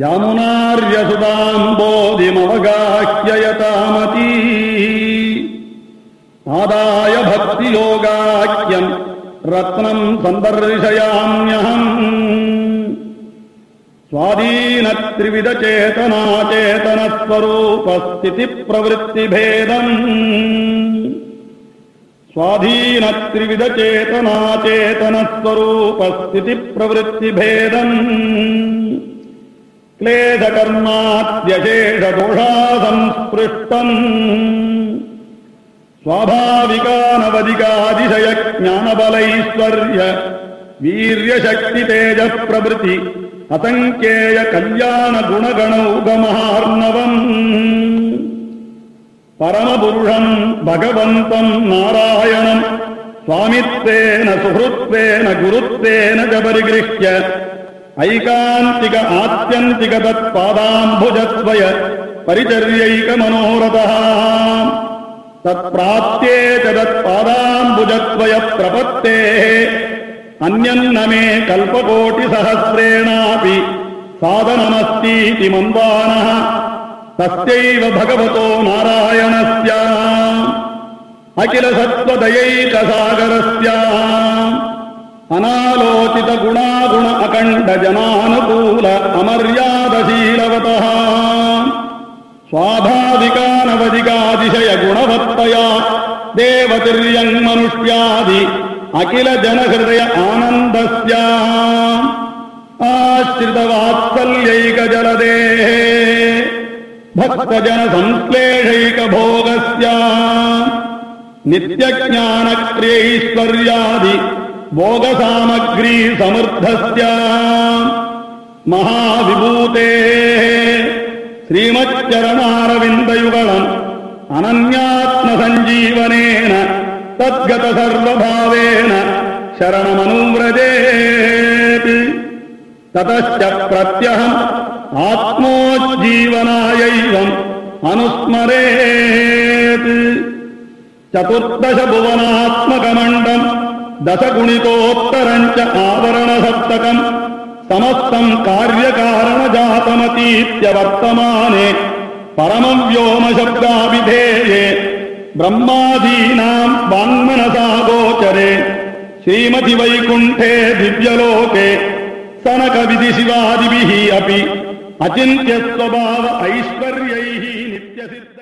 यामुनार्यसुताम्बोधिमवगाह्ययतामती आदाय भक्तियोगाख्यम् रत्नम् सन्दर्शयाम्यहम् स्वाधीनत्रिविधचेतनाचेतनस्वरूपस्थितिप्रवृत्तिभेदम् स्वाधीनत्रिविधचेतनाचेतनस्वरूपस्थितिप्रवृत्तिभेदम् क्लेशकर्माद्यशेषदोषासंस्पृष्टम् स्वाभाविकानवधिकातिशयज्ञानबलैश्वर्य वीर्यशक्तितेजप्रभृति असङ्ख्येय कल्याणगुणगणौगमहार्णवम् परमपुरुषम् भगवन्तम् नारायणम् स्वामित्वेन सुहृत्वेन गुरुत्वेन च परिगृह्य ಐಕಾಂತಿಕ ಆತ್ಯಂತಿಕ ತತ್ಪಾದಾಂಭುಜಸ್ವಯ ಪರಿಚರ್ಯೈಕ ಮನೋರಥಃ ತತ್ಪ್ರಾಪ್ತೇ ಚ ತತ್ಪಾದಾಂಬುಜತ್ವಯ ಪ್ರಪತ್ತೇ ಅನ್ಯನ್ನ ಮೇ ಕಲ್ಪಕೋಟಿ ಸಹಸ್ರೇಣಾಪಿ ಸಾಧನಮಸ್ತೀತಿ ಮಂದಾನಃ ತಸ್ಯೈವ ಭಗವತೋ ನಾರಾಯಣಸ್ಯ ಅಖಿಲ ಸತ್ವದಯೈಕ ಸಾಗರಸ್ಯ ಅನಾ गुणागुण अखंड जनानुकूल अमर्यादशीलवत। स्वाभाविकानवधिकातिशय गुणवत्तया देवतिर्यङ्मनुष्यादि अखिल जनहृदय आनन्दस्या। आश्रितवात्सल्यैकजलदेः। भक्तजनसंश्लेषैकभोगस्या। नित्यज्ञानक्रियैश्वर्यादि भोगसामग्री समर्थस्य महाविभूतेः श्रीमच्चरणारविन्दयुगलम् अनन्यात्मसञ्जीवनेन तद्गतसर्वभावेन शरणमनुव्रजेत् ततश्च प्रत्यहम् आत्मोज्जीवनायैवम् अनुस्मरेत् चतुर्दशभुवनात्मकमण्डम् दशगुणितोत्तरम् च आवरणसप्तकम्। समस्तम् कार्यकारणजातमतीत्यवर्तमाने परमव्योमशब्दाभिधेये ब्रह्मादीनाम् वाङ्मनसा गोचरे श्रीमतिवैकुण्ठे दिव्यलोके सनकविधिशिवादिभिः अपि अचिन्त्यस्वभाव ऐश्वर्यैः नित्यसिद्ध।